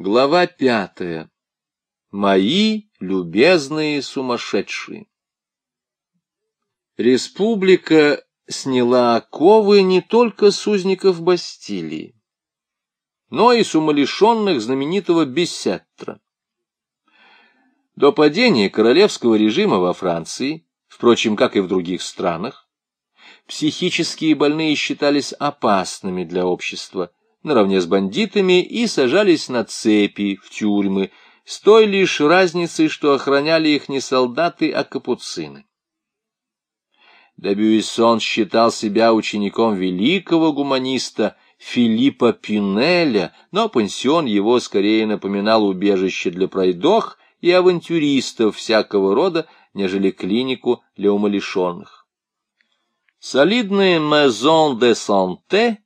Глава пятая. Мои любезные сумасшедшие. Республика сняла оковы не только с узников Бастилии, но и с умалишенных знаменитого Бессеттра. До падения королевского режима во Франции, впрочем, как и в других странах, психические больные считались опасными для общества – наравне с бандитами и сажались на цепи в тюрьмы, с той лишь разницей, что охраняли их не солдаты, а капуцины. Дебюйсон считал себя учеником великого гуманиста Филиппа Пинеля, но пансион его скорее напоминал убежище для пройдох и авантюристов всякого рода, нежели клинику для умалишенных. Солидные «Maison de Santé»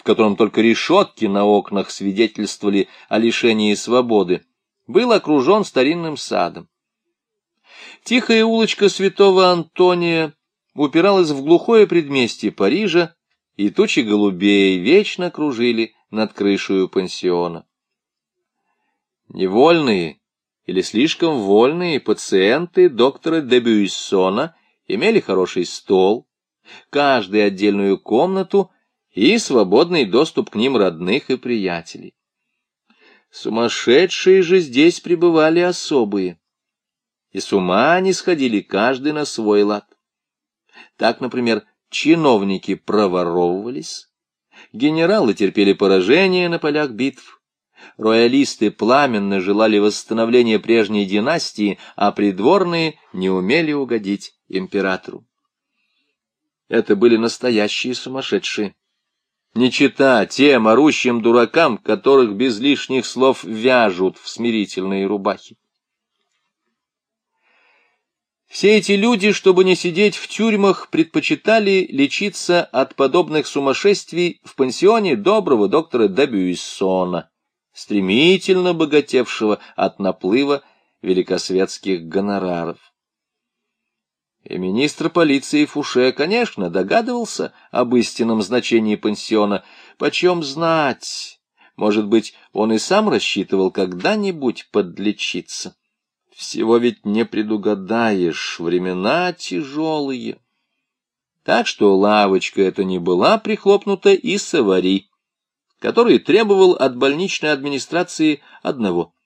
в котором только решетки на окнах свидетельствовали о лишении свободы, был окружен старинным садом. Тихая улочка святого Антония упиралась в глухое предместье Парижа, и тучи голубей вечно кружили над крышей пансиона. Невольные или слишком вольные пациенты доктора Дебюйсона имели хороший стол, каждую отдельную комнату и свободный доступ к ним родных и приятелей. Сумасшедшие же здесь пребывали особые, и с ума они сходили каждый на свой лад. Так, например, чиновники проворовывались, генералы терпели поражение на полях битв, роялисты пламенно желали восстановления прежней династии, а придворные не умели угодить императору. Это были настоящие сумасшедшие не чита тем орущим дуракам, которых без лишних слов вяжут в смирительные рубахи. Все эти люди, чтобы не сидеть в тюрьмах, предпочитали лечиться от подобных сумасшествий в пансионе доброго доктора Дебюйсона, стремительно богатевшего от наплыва великосветских гонораров. И министр полиции Фуше, конечно, догадывался об истинном значении пансиона. Почем знать? Может быть, он и сам рассчитывал когда-нибудь подлечиться. Всего ведь не предугадаешь, времена тяжелые. Так что лавочка эта не была прихлопнута и Савари, который требовал от больничной администрации одного —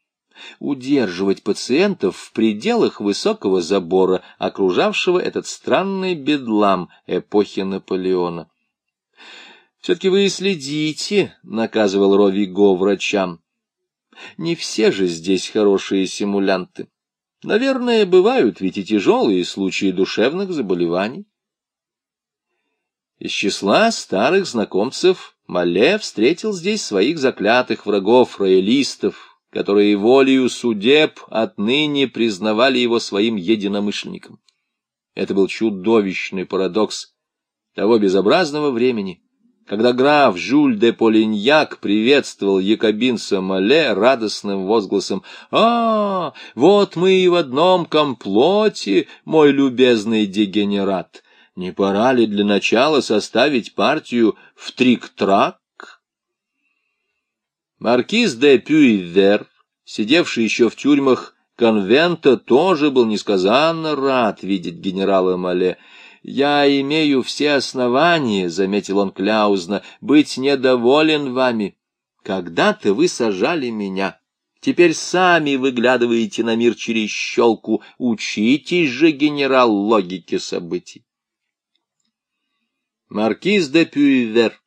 удерживать пациентов в пределах высокого забора, окружавшего этот странный бедлам эпохи Наполеона. «Все-таки вы следите», — наказывал Ровиго врачам. «Не все же здесь хорошие симулянты. Наверное, бывают ведь и тяжелые случаи душевных заболеваний». Из числа старых знакомцев Мале встретил здесь своих заклятых врагов, роялистов, которые волею судеб отныне признавали его своим единомышленником. Это был чудовищный парадокс того безобразного времени, когда граф Жюль де Полиньяк приветствовал якобинца Мале радостным возгласом «А, вот мы и в одном комплоте, мой любезный дегенерат! Не пора ли для начала составить партию в трик-трак?» Маркиз де Пюйвер, сидевший еще в тюрьмах конвента, тоже был несказанно рад видеть генерала Мале. «Я имею все основания», — заметил он кляузно, — «быть недоволен вами. Когда-то вы сажали меня». Теперь сами выглядываете на мир через щелку. Учитесь же, генерал, логике событий. Маркиз де Пюйвер,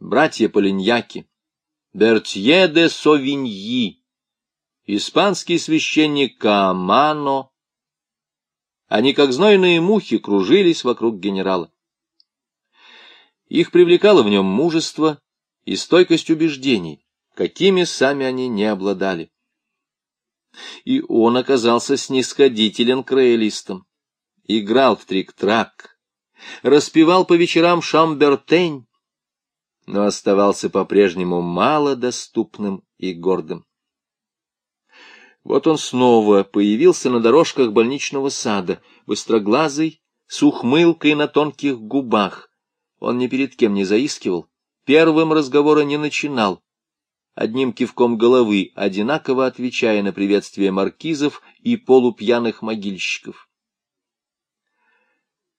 братья Полиньяки, Бертье де Совиньи, испанский священник Каамано. Они, как знойные мухи, кружились вокруг генерала. Их привлекало в нем мужество и стойкость убеждений, какими сами они не обладали. И он оказался снисходителен к роялистам, играл в трик-трак, распевал по вечерам шамбертень, но оставался по-прежнему малодоступным и гордым. Вот он снова появился на дорожках больничного сада, быстроглазый, с ухмылкой на тонких губах. Он ни перед кем не заискивал, первым разговора не начинал, одним кивком головы, одинаково отвечая на приветствие маркизов и полупьяных могильщиков.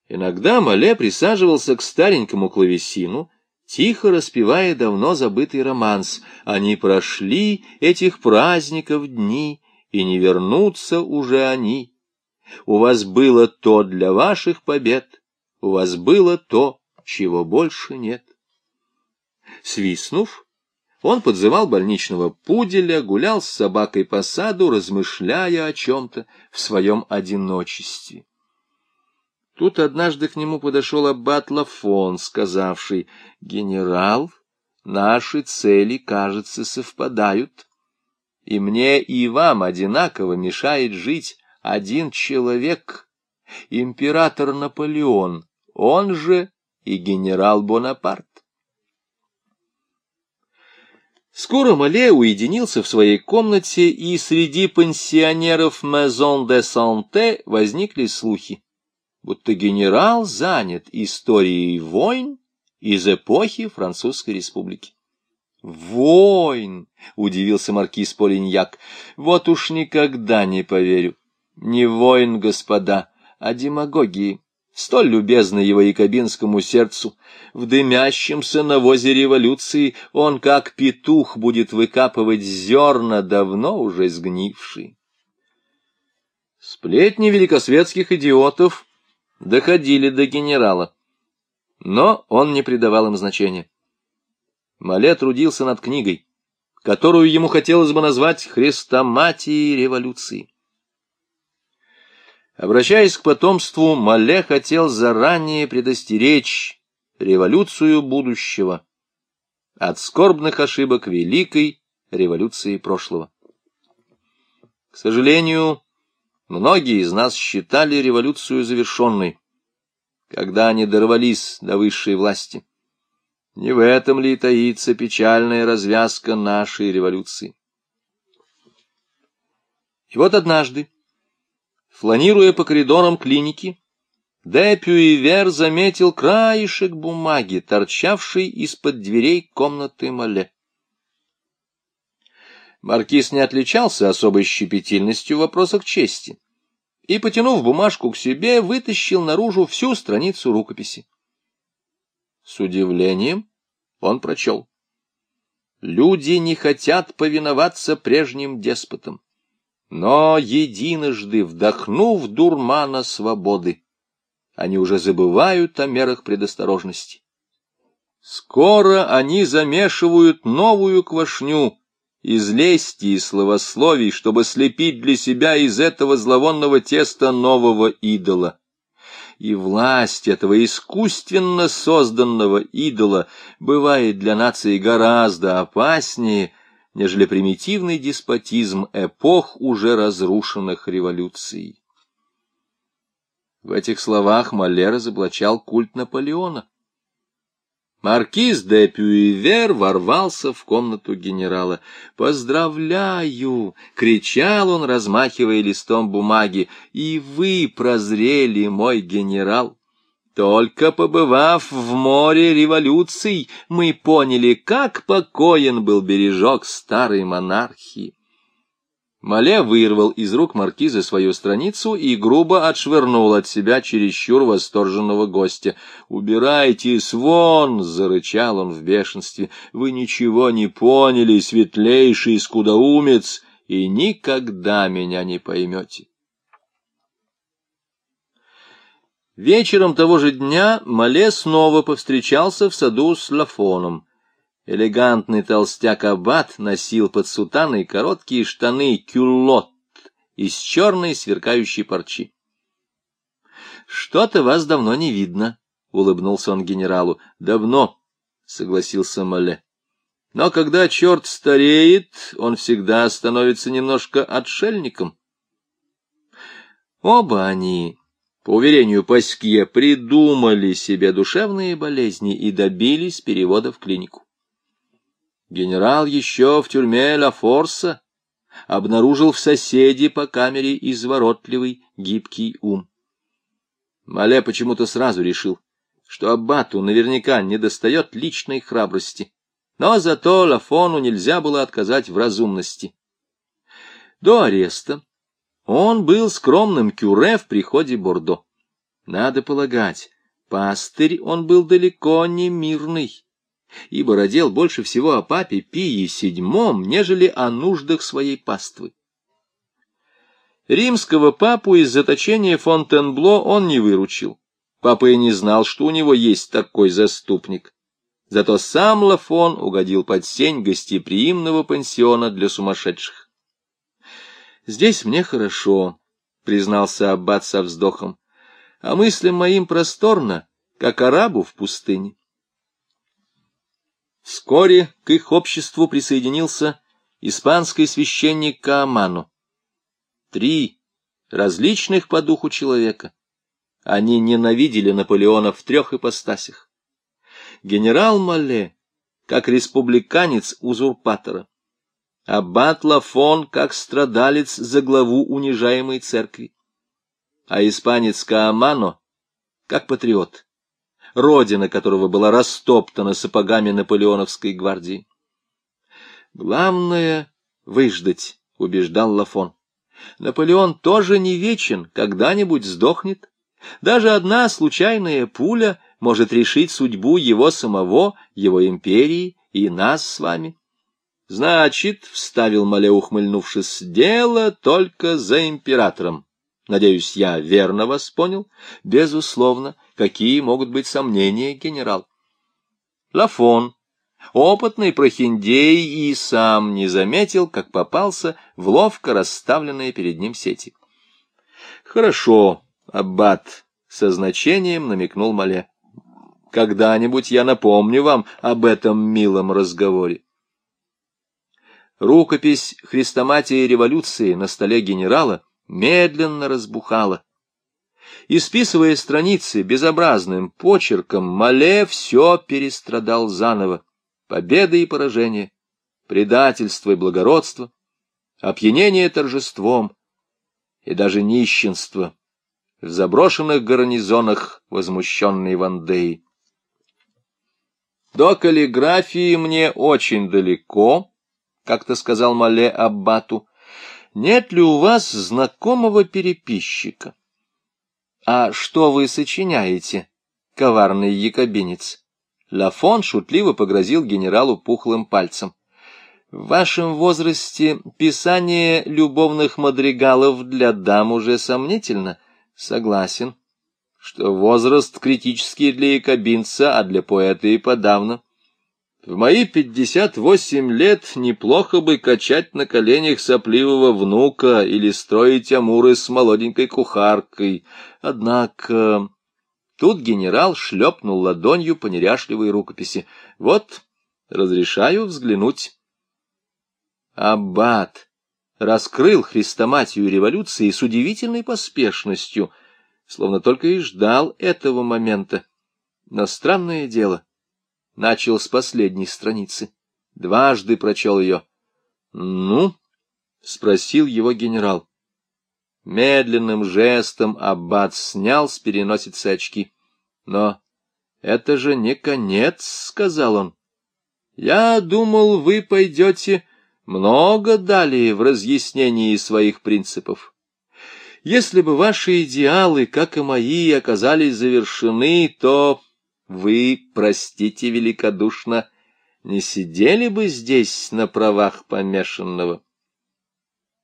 Иногда Мале присаживался к старенькому клавесину, тихо распевая давно забытый романс. Они прошли этих праздников дни, и не вернутся уже они. У вас было то для ваших побед, у вас было то, чего больше нет. Свистнув, он подзывал больничного пуделя, гулял с собакой по саду, размышляя о чем-то в своем одиночестве. Тут однажды к нему подошел аббат Лафон, сказавший, «Генерал, наши цели, кажется, совпадают, и мне и вам одинаково мешает жить один человек, император Наполеон, он же и генерал Бонапарт». Скоро Мале уединился в своей комнате, и среди пансионеров Maison де Санте возникли слухи будто генерал занят историей войн из эпохи Французской республики. «Войн!» — удивился маркиз Полиньяк. «Вот уж никогда не поверю. Не войн, господа, а демагогии, столь любезной его якобинскому сердцу. В дымящемся навозе революции он, как петух, будет выкапывать зерна, давно уже сгнившие». Сплетни великосветских идиотов доходили до генерала. Но он не придавал им значения. Мале трудился над книгой, которую ему хотелось бы назвать «Хрестоматией революции». Обращаясь к потомству, Мале хотел заранее предостеречь революцию будущего от скорбных ошибок великой революции прошлого. К сожалению, Многие из нас считали революцию завершенной, когда они дорвались до высшей власти. Не в этом ли таится печальная развязка нашей революции? И вот однажды, фланируя по коридорам клиники, Де Пюивер заметил краешек бумаги, торчавший из-под дверей комнаты Мале. Маркиз не отличался особой щепетильностью в вопросах чести и, потянув бумажку к себе, вытащил наружу всю страницу рукописи. С удивлением он прочел. Люди не хотят повиноваться прежним деспотам, но единожды вдохнув дурмана свободы, они уже забывают о мерах предосторожности. Скоро они замешивают новую квашню, из лести и словословий, чтобы слепить для себя из этого зловонного теста нового идола. И власть этого искусственно созданного идола бывает для нации гораздо опаснее, нежели примитивный деспотизм эпох уже разрушенных революций. В этих словах Мале разоблачал культ Наполеона. Маркиз де Пюивер ворвался в комнату генерала. «Поздравляю!» — кричал он, размахивая листом бумаги. «И вы прозрели, мой генерал!» Только побывав в море революций, мы поняли, как покоен был бережок старой монархии. Мале вырвал из рук маркиза свою страницу и грубо отшвырнул от себя чересчур восторженного гостя. «Убирайтесь вон!» — зарычал он в бешенстве. «Вы ничего не поняли, светлейший скудоумец, и никогда меня не поймете». Вечером того же дня Мале снова повстречался в саду с Лафоном. Элегантный толстяк-аббат носил под сутаной короткие штаны кюллот из черной сверкающей парчи. — Что-то вас давно не видно, — улыбнулся он генералу. — Давно, — согласился Мале. — Но когда черт стареет, он всегда становится немножко отшельником. Оба они, по уверению Паскье, придумали себе душевные болезни и добились перевода в клинику. Генерал еще в тюрьме Ла Форса обнаружил в соседе по камере изворотливый гибкий ум. Мале почему-то сразу решил, что Аббату наверняка недостает личной храбрости, Но зато Лафону нельзя было отказать в разумности. До ареста он был скромным кюре в приходе Бордо. Надо полагать, пастырь он был далеко не мирный, ибо родил больше всего о папе Пии VII, нежели о нуждах своей паствы. Римского папу из заточения Фонтенбло он не выручил. Папа и не знал, что у него есть такой заступник. Зато сам Лафон угодил под сень гостеприимного пансиона для сумасшедших. «Здесь мне хорошо», — признался Аббат со вздохом, — «а мыслям моим просторно, как арабу в пустыне». Вскоре к их обществу присоединился испанский священник Кааману. Три различных по духу человека. Они ненавидели Наполеона в трех ипостасях. Генерал Мале, как республиканец узурпатора, Аббат Лафон, как страдалец за главу унижаемой церкви, а испанец Каамано, как патриот, родина которого была растоптана сапогами наполеоновской гвардии. Главное — выждать, — убеждал Лафон. Наполеон тоже не вечен, когда-нибудь сдохнет. Даже одна случайная пуля может решить судьбу его самого, его империи и нас с вами. — Значит, — вставил Мале, ухмыльнувшись, — дело только за императором. Надеюсь, я верно вас понял? Безусловно. Какие могут быть сомнения, генерал? Лафон, опытный прохиндей, и сам не заметил, как попался в ловко расставленные перед ним сети. Хорошо, аббат, со значением намекнул Мале. Когда-нибудь я напомню вам об этом милом разговоре. Рукопись «Хрестоматии революции» на столе генерала медленно разбухала. Исписывая страницы безобразным почерком, Мале все перестрадал заново. Победы и поражения, предательство и благородство, опьянение торжеством и даже нищенство в заброшенных гарнизонах возмущенной Вандеи. До каллиграфии мне очень далеко, как-то сказал Мале Аббату, нет ли у вас знакомого переписчика? А что вы сочиняете, коварный якобинец? Лафон шутливо погрозил генералу пухлым пальцем. В вашем возрасте писание любовных мадригалов для дам уже сомнительно. Согласен, что возраст критический для якобинца, а для поэта и подавно. В мои пятьдесят восемь лет неплохо бы качать на коленях сопливого внука или строить амуры с молоденькой кухаркой. Однако... Тут генерал шлепнул ладонью по неряшливой рукописи. Вот, разрешаю взглянуть. Аббат раскрыл хрестоматию революции с удивительной поспешностью, словно только и ждал этого момента. Но странное дело — начал с последней страницы. Дважды прочел ее. «Ну?» — спросил его генерал. Медленным жестом аббат снял с переносицы очки. «Но это же не конец», — сказал он. «Я думал, вы пойдете много далее в разъяснении своих принципов. Если бы ваши идеалы, как и мои, оказались завершены, то вы, простите великодушно, не сидели бы здесь на правах помешанного.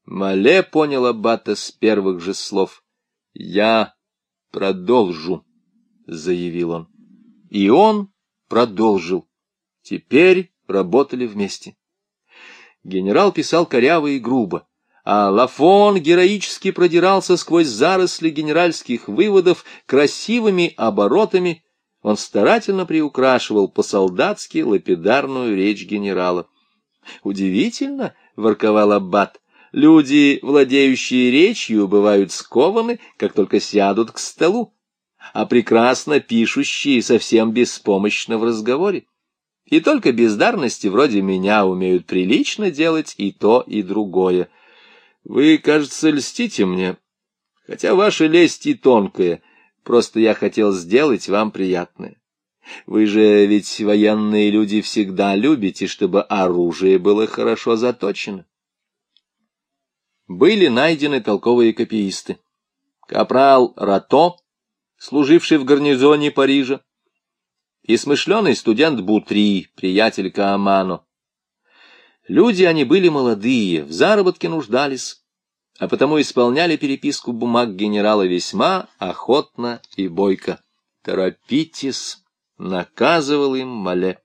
Мале понял Аббата с первых же слов. «Я продолжу», — заявил он. И он продолжил. Теперь работали вместе. Генерал писал коряво и грубо, а Лафон героически продирался сквозь заросли генеральских выводов красивыми оборотами он старательно приукрашивал по-солдатски лапидарную речь генерала. «Удивительно», — ворковал Аббат, — «люди, владеющие речью, бывают скованы, как только сядут к столу, а прекрасно пишущие совсем беспомощно в разговоре. И только бездарности вроде меня умеют прилично делать и то, и другое. Вы, кажется, льстите мне, хотя ваша лесть и тонкая — Просто я хотел сделать вам приятное. Вы же ведь военные люди всегда любите, чтобы оружие было хорошо заточено. Были найдены толковые копиисты. Капрал Рато, служивший в гарнизоне Парижа, и смышленый студент Бутри, приятель Каамано. Люди они были молодые, в заработке нуждались, а потому исполняли переписку бумаг генерала весьма охотно и бойко. «Торопитесь», — наказывал им Мале.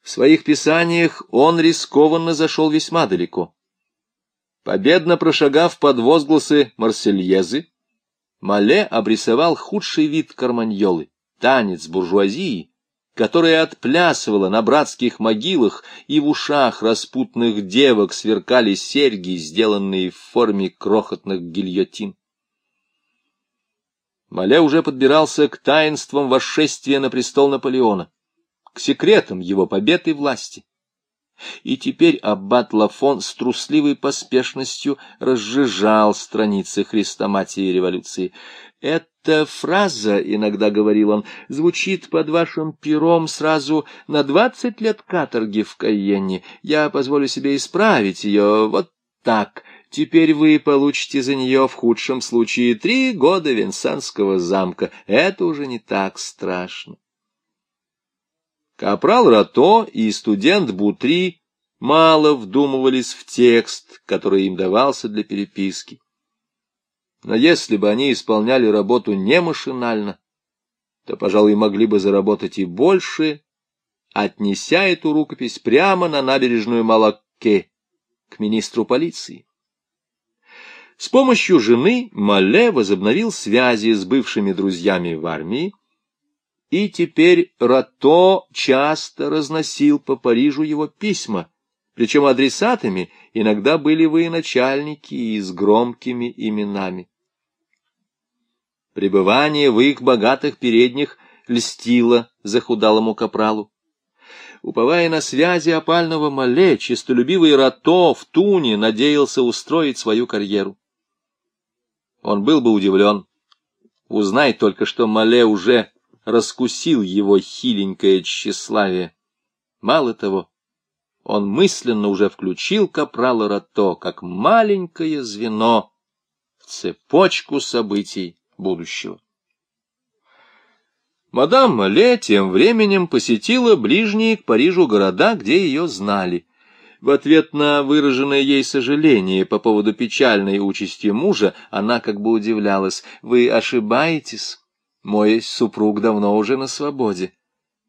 В своих писаниях он рискованно зашел весьма далеко. Победно прошагав под возгласы Марсельезы, Мале обрисовал худший вид карманьолы, танец буржуазии, которая отплясывала на братских могилах, и в ушах распутных девок сверкали серьги, сделанные в форме крохотных гильотин. Мале уже подбирался к таинствам восшествия на престол Наполеона, к секретам его побед и власти. И теперь аббат Лафон с трусливой поспешностью разжижал страницы хрестоматии революции. «Эта фраза, — иногда говорил он, — звучит под вашим пером сразу на двадцать лет каторги в Кайенне. Я позволю себе исправить ее вот так. Теперь вы получите за нее в худшем случае три года Венсанского замка. Это уже не так страшно». Капрал Рато и студент Бутри мало вдумывались в текст, который им давался для переписки. Но если бы они исполняли работу не машинально, то, пожалуй, могли бы заработать и больше, отнеся эту рукопись прямо на набережную Малакке к министру полиции. С помощью жены Мале возобновил связи с бывшими друзьями в армии, и теперь Рато часто разносил по Парижу его письма, причем адресатами иногда были военачальники и с громкими именами. Пребывание в их богатых передних льстило захудалому капралу. Уповая на связи опального Мале, честолюбивый Рато в Туне надеялся устроить свою карьеру. Он был бы удивлен, узнай только, что Мале уже раскусил его хиленькое тщеславие. Мало того, он мысленно уже включил капрала Рато как маленькое звено в цепочку событий будущего. Мадам Мале тем временем посетила ближние к Парижу города, где ее знали. В ответ на выраженное ей сожаление по поводу печальной участи мужа, она как бы удивлялась. «Вы ошибаетесь. Мой супруг давно уже на свободе.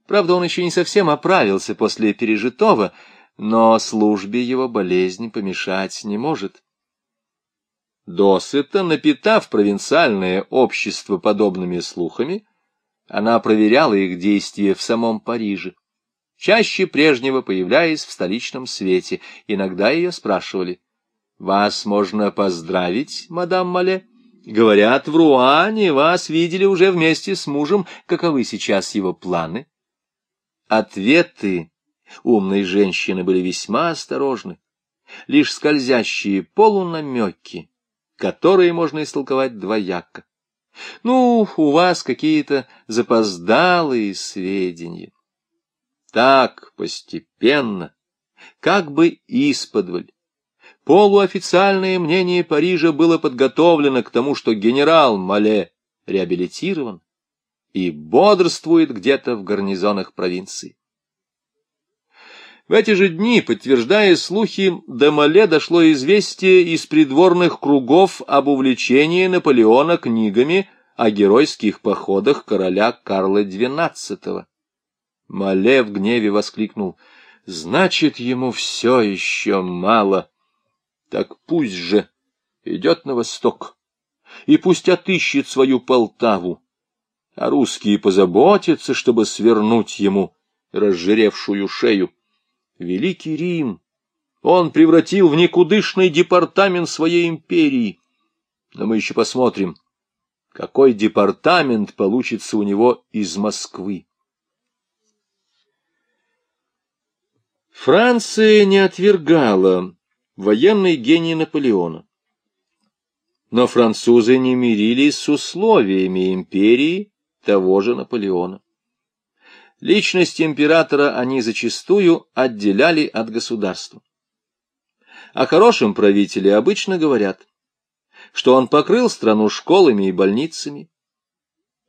Правда, он еще не совсем оправился после пережитого, но службе его болезнь помешать не может. Досыта, напитав провинциальное общество подобными слухами, она проверяла их действия в самом Париже, чаще прежнего появляясь в столичном свете. Иногда ее спрашивали, «Вас можно поздравить, мадам Мале?» Говорят, в Руане вас видели уже вместе с мужем. Каковы сейчас его планы? Ответы умной женщины были весьма осторожны. Лишь скользящие полунамеки, которые можно истолковать двояко. Ну, у вас какие-то запоздалые сведения. Так, постепенно, как бы исподволь, полуофициальное мнение Парижа было подготовлено к тому, что генерал Мале реабилитирован и бодрствует где-то в гарнизонах провинции. В эти же дни, подтверждая слухи, до Мале дошло известие из придворных кругов об увлечении Наполеона книгами о геройских походах короля Карла XII. Мале в гневе воскликнул, «Значит, ему все еще мало. Так пусть же идет на восток, и пусть отыщет свою Полтаву, а русские позаботятся, чтобы свернуть ему разжиревшую шею. Великий Рим он превратил в никудышный департамент своей империи. Но мы еще посмотрим, какой департамент получится у него из Москвы. Франция не отвергала военный гений Наполеона. Но французы не мирились с условиями империи, того же Наполеона. Личность императора они зачастую отделяли от государства. О хорошем правителе обычно говорят, что он покрыл страну школами и больницами,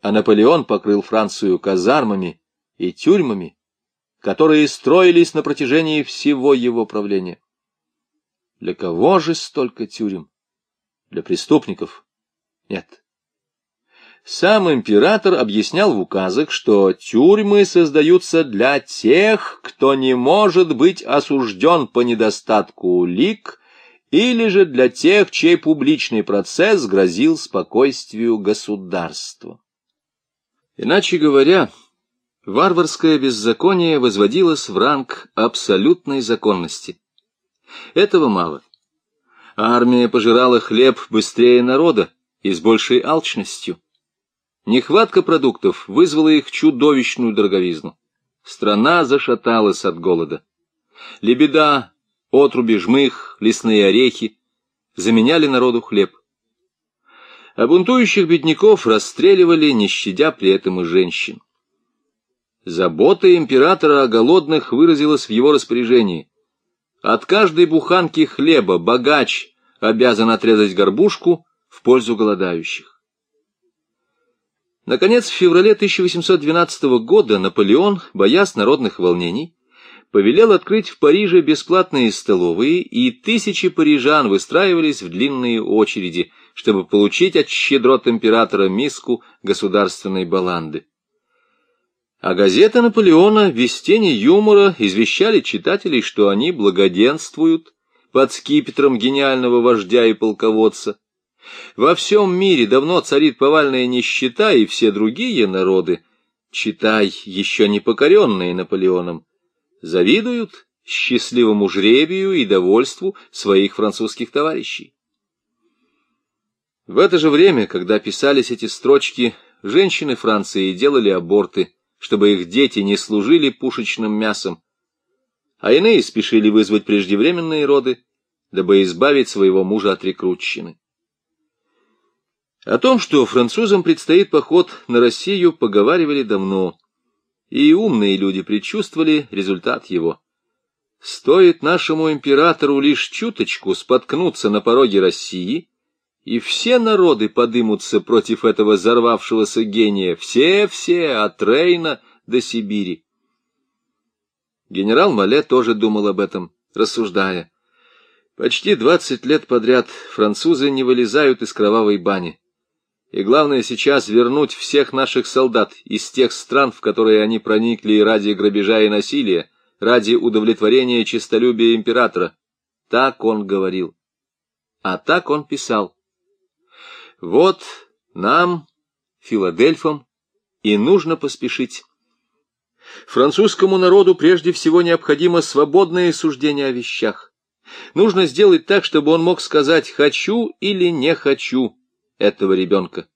а Наполеон покрыл Францию казармами и тюрьмами, которые строились на протяжении всего его правления. Для кого же столько тюрем? Для преступников? Нет. Сам император объяснял в указах, что тюрьмы создаются для тех, кто не может быть осужден по недостатку улик, или же для тех, чей публичный процесс грозил спокойствию государства. Иначе говоря, варварское беззаконие возводилось в ранг абсолютной законности. Этого мало. Армия пожирала хлеб быстрее народа и с большей алчностью. Нехватка продуктов вызвала их чудовищную дороговизну. Страна зашаталась от голода. Лебеда, отруби, жмых, лесные орехи заменяли народу хлеб. А бунтующих бедняков расстреливали, не щадя при этом и женщин. Забота императора о голодных выразилась в его распоряжении. От каждой буханки хлеба богач обязан отрезать горбушку в пользу голодающих. Наконец, в феврале 1812 года Наполеон, боясь народных волнений, повелел открыть в Париже бесплатные столовые, и тысячи парижан выстраивались в длинные очереди, чтобы получить от щедрот императора миску государственной баланды. А газеты Наполеона без тени юмора извещали читателей, что они благоденствуют под скипетром гениального вождя и полководца, во всем мире давно царит повальная нищета, и все другие народы, читай, еще не покоренные Наполеоном, завидуют счастливому жребию и довольству своих французских товарищей. В это же время, когда писались эти строчки, женщины Франции делали аборты, чтобы их дети не служили пушечным мясом, а иные спешили вызвать преждевременные роды, дабы избавить своего мужа от рекрутчины. О том, что французам предстоит поход на Россию, поговаривали давно, и умные люди предчувствовали результат его. Стоит нашему императору лишь чуточку споткнуться на пороге России, и все народы подымутся против этого взорвавшегося гения, все-все, от Рейна до Сибири. Генерал Мале тоже думал об этом, рассуждая. Почти двадцать лет подряд французы не вылезают из кровавой бани. И главное сейчас вернуть всех наших солдат из тех стран, в которые они проникли ради грабежа и насилия, ради удовлетворения честолюбия императора. Так он говорил. А так он писал. Вот нам, Филадельфам, и нужно поспешить. Французскому народу прежде всего необходимо свободное суждение о вещах. Нужно сделать так, чтобы он мог сказать «хочу» или «не хочу» этого ребенка.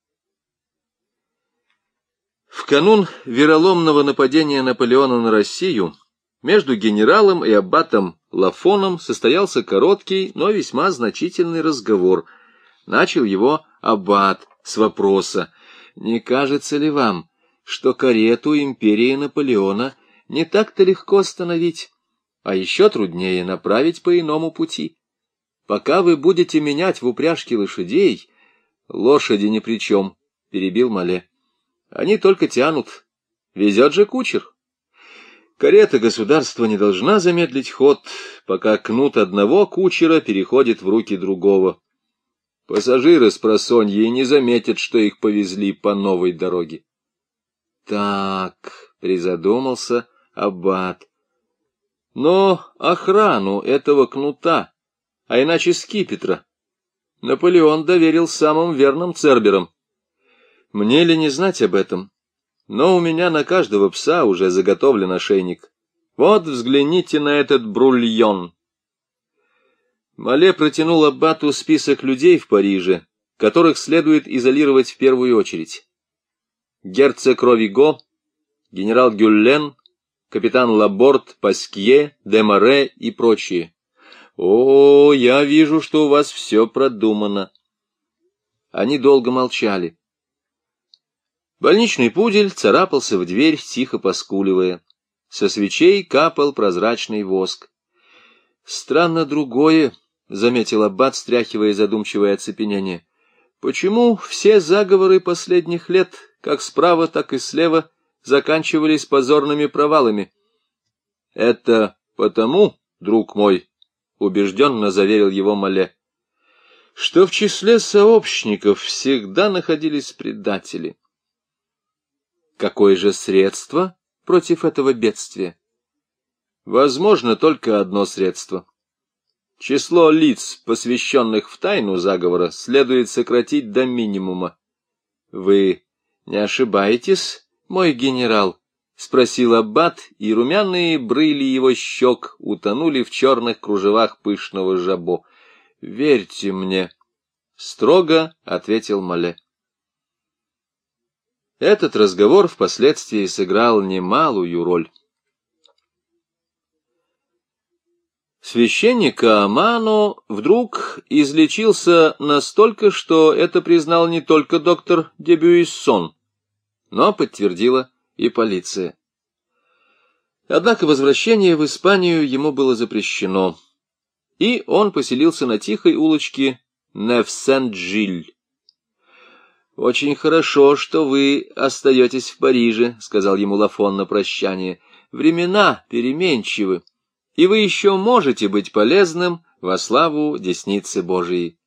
В канун вероломного нападения Наполеона на Россию между генералом и аббатом Лафоном состоялся короткий, но весьма значительный разговор. Начал его аббат с вопроса, «Не кажется ли вам, что карету империи Наполеона не так-то легко остановить, а еще труднее направить по иному пути? Пока вы будете менять в упряжке лошадей, Лошади ни при чем, — перебил Мале. Они только тянут. Везет же кучер. Карета государства не должна замедлить ход, пока кнут одного кучера переходит в руки другого. Пассажиры с просонья не заметят, что их повезли по новой дороге. Так, призадумался Аббат. Но охрану этого кнута, а иначе скипетра, Наполеон доверил самым верным церберам. Мне ли не знать об этом? Но у меня на каждого пса уже заготовлен ошейник. Вот взгляните на этот брульон. Мале протянул Аббату список людей в Париже, которых следует изолировать в первую очередь. Герцог Ровиго, генерал Гюллен, капитан Лаборт, Паскье, Демаре и прочие. «О, я вижу, что у вас все продумано». Они долго молчали. Больничный пудель царапался в дверь, тихо поскуливая. Со свечей капал прозрачный воск. «Странно другое», — заметил Аббат, стряхивая задумчивое оцепенение. «Почему все заговоры последних лет, как справа, так и слева, заканчивались позорными провалами?» «Это потому, друг мой», — убежденно заверил его Мале, — «что в числе сообщников всегда находились предатели». Какое же средство против этого бедствия? Возможно только одно средство. Число лиц, посвященных в тайну заговора, следует сократить до минимума. — Вы не ошибаетесь, мой генерал? — спросил Аббат, и румяные брыли его щек утонули в черных кружевах пышного жабо. — Верьте мне, — строго ответил Мале. Этот разговор впоследствии сыграл немалую роль. Священник Амано вдруг излечился настолько, что это признал не только доктор Дебюиссон, но подтвердила и полиция. Однако возвращение в Испанию ему было запрещено, и он поселился на тихой улочке Невсент-Жиль. «Очень хорошо, что вы остаетесь в Париже», — сказал ему Лафон на прощание. «Времена переменчивы, и вы еще можете быть полезным во славу десницы Божией».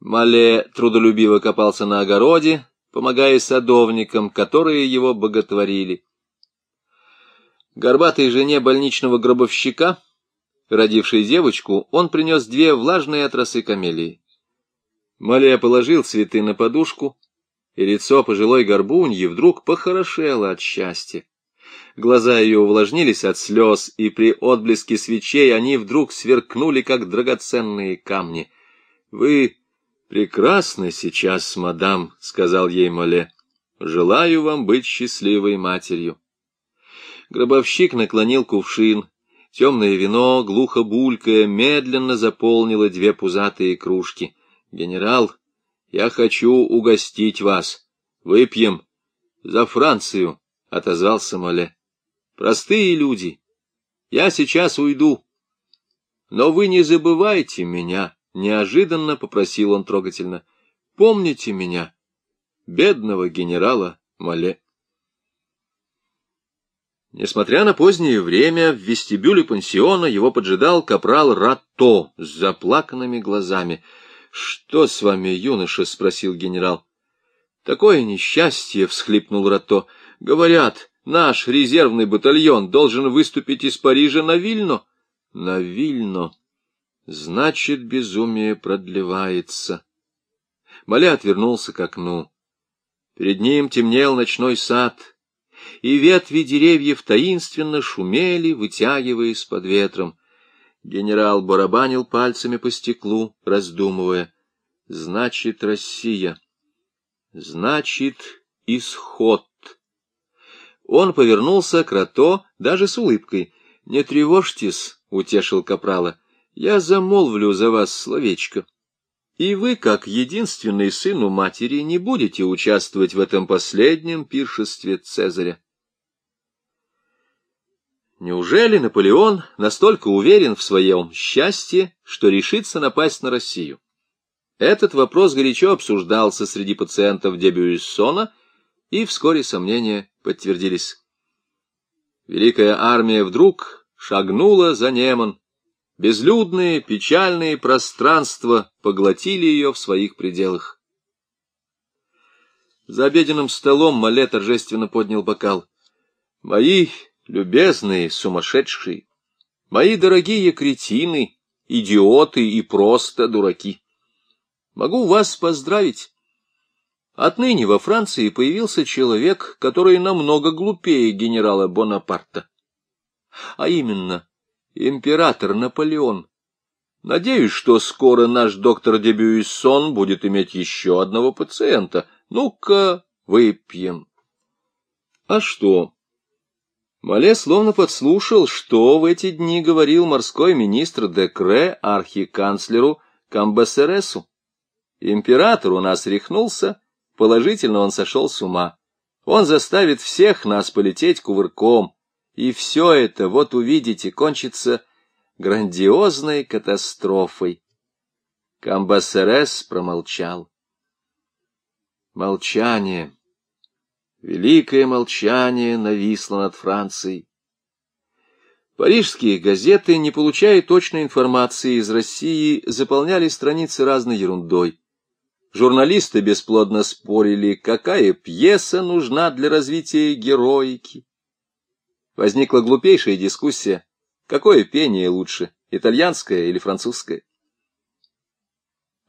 Мале трудолюбиво копался на огороде, помогая садовникам, которые его боготворили. Горбатой жене больничного гробовщика, родившей девочку, он принес две влажные отрасы камелии. Малия положил цветы на подушку, и лицо пожилой горбуньи вдруг похорошело от счастья. Глаза ее увлажнились от слез, и при отблеске свечей они вдруг сверкнули, как драгоценные камни. — Вы прекрасны сейчас, мадам, — сказал ей Моле. — Желаю вам быть счастливой матерью. Гробовщик наклонил кувшин. Темное вино, глухо булькая, медленно заполнило две пузатые кружки. Генерал, я хочу угостить вас. Выпьем за Францию, — отозвался Моле. Простые люди. Я сейчас уйду. Но вы не забывайте меня, — неожиданно попросил он трогательно. Помните меня, бедного генерала Моле. Несмотря на позднее время, в вестибюле пансиона его поджидал капрал Ратто с заплаканными глазами — «Что с вами, юноша?» — спросил генерал. «Такое несчастье!» — всхлипнул Рато. «Говорят, наш резервный батальон должен выступить из Парижа на Вильно». «На Вильно. Значит, безумие продлевается». Маля отвернулся к окну. Перед ним темнел ночной сад, и ветви деревьев таинственно шумели, вытягиваясь под ветром. Генерал барабанил пальцами по стеклу, раздумывая. Значит, Россия. Значит, исход. Он повернулся к Рато даже с улыбкой. «Не тревожьтесь», — утешил Капрала, — «я замолвлю за вас словечко. И вы, как единственный сын у матери, не будете участвовать в этом последнем пиршестве Цезаря. Неужели Наполеон настолько уверен в своем счастье, что решится напасть на Россию? Этот вопрос горячо обсуждался среди пациентов Дебюйссона, и вскоре сомнения подтвердились. Великая армия вдруг шагнула за Неман. Безлюдные, печальные пространства поглотили ее в своих пределах. За обеденным столом Мале торжественно поднял бокал. «Мои любезные сумасшедшие, мои дорогие кретины, идиоты и просто дураки. Могу вас поздравить. Отныне во Франции появился человек, который намного глупее генерала Бонапарта. А именно, император Наполеон. Надеюсь, что скоро наш доктор Дебюйсон будет иметь еще одного пациента. Ну-ка, выпьем. А что? Мале словно подслушал, что в эти дни говорил морской министр Декре архиканцлеру Камбасересу. Император у нас рехнулся, положительно он сошел с ума. Он заставит всех нас полететь кувырком, и все это, вот увидите, кончится грандиозной катастрофой. Камбасерес промолчал. Молчание, великое молчание нависло над Францией. Парижские газеты, не получая точной информации из России, заполняли страницы разной ерундой. Журналисты бесплодно спорили, какая пьеса нужна для развития героики. Возникла глупейшая дискуссия, какое пение лучше, итальянское или французское.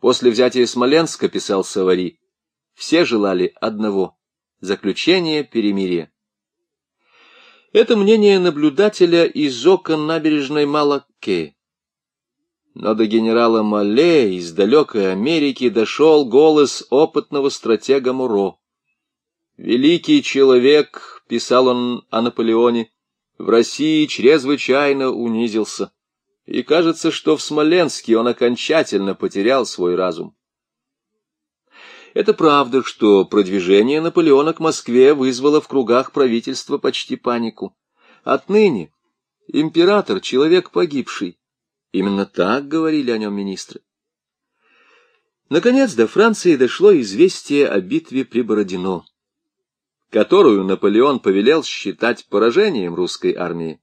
После взятия Смоленска, писал Савари, все желали одного — заключения перемирия. Это мнение наблюдателя из окон набережной Малакке. Но до генерала Мале из далекой Америки дошел голос опытного стратега Муро. «Великий человек», — писал он о Наполеоне, — «в России чрезвычайно унизился, и кажется, что в Смоленске он окончательно потерял свой разум». Это правда, что продвижение Наполеона к Москве вызвало в кругах правительства почти панику. Отныне император — человек погибший, Именно так говорили о нем министры. Наконец до Франции дошло известие о битве при Бородино, которую Наполеон повелел считать поражением русской армии.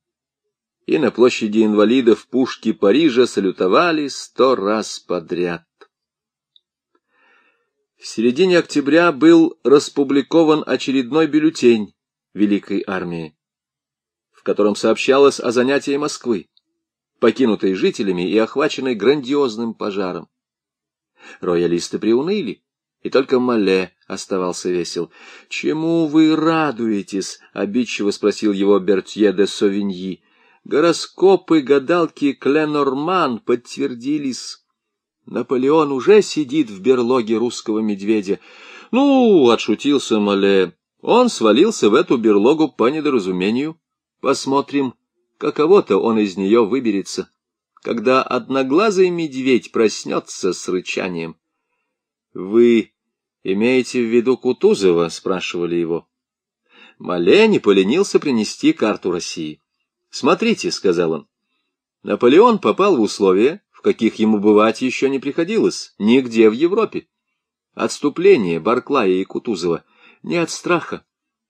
И на площади инвалидов пушки Парижа салютовали сто раз подряд. В середине октября был распубликован очередной бюллетень Великой армии, в котором сообщалось о занятии Москвы покинутой жителями и охваченной грандиозным пожаром. Роялисты приуныли, и только Мале оставался весел. — Чему вы радуетесь? — обидчиво спросил его Бертье де Совиньи. Гороскопы гадалки Кленорман подтвердились. Наполеон уже сидит в берлоге русского медведя. Ну, отшутился Мале, он свалился в эту берлогу по недоразумению. Посмотрим, каково-то он из нее выберется, когда одноглазый медведь проснется с рычанием. — Вы имеете в виду Кутузова? — спрашивали его. Мале не поленился принести карту России. — Смотрите, — сказал он, — Наполеон попал в условия, в каких ему бывать еще не приходилось, нигде в Европе. Отступление Барклая и Кутузова не от страха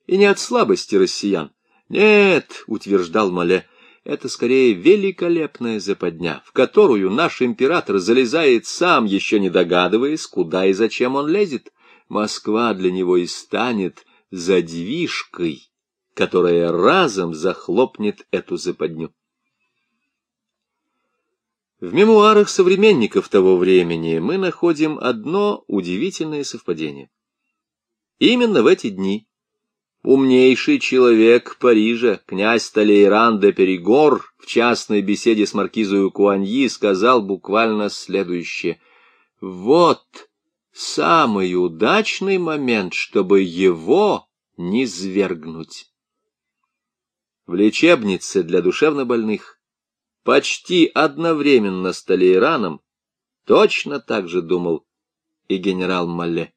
и не от слабости россиян. Нет, — утверждал Мале, это скорее великолепная западня, в которую наш император залезает сам, еще не догадываясь, куда и зачем он лезет. Москва для него и станет задвижкой, которая разом захлопнет эту западню. В мемуарах современников того времени мы находим одно удивительное совпадение. Именно в эти дни Умнейший человек Парижа, князь Талейран де Перегор, в частной беседе с маркизою Куаньи сказал буквально следующее. «Вот самый удачный момент, чтобы его не свергнуть». В лечебнице для душевнобольных почти одновременно с Талейраном точно так же думал и генерал Малле.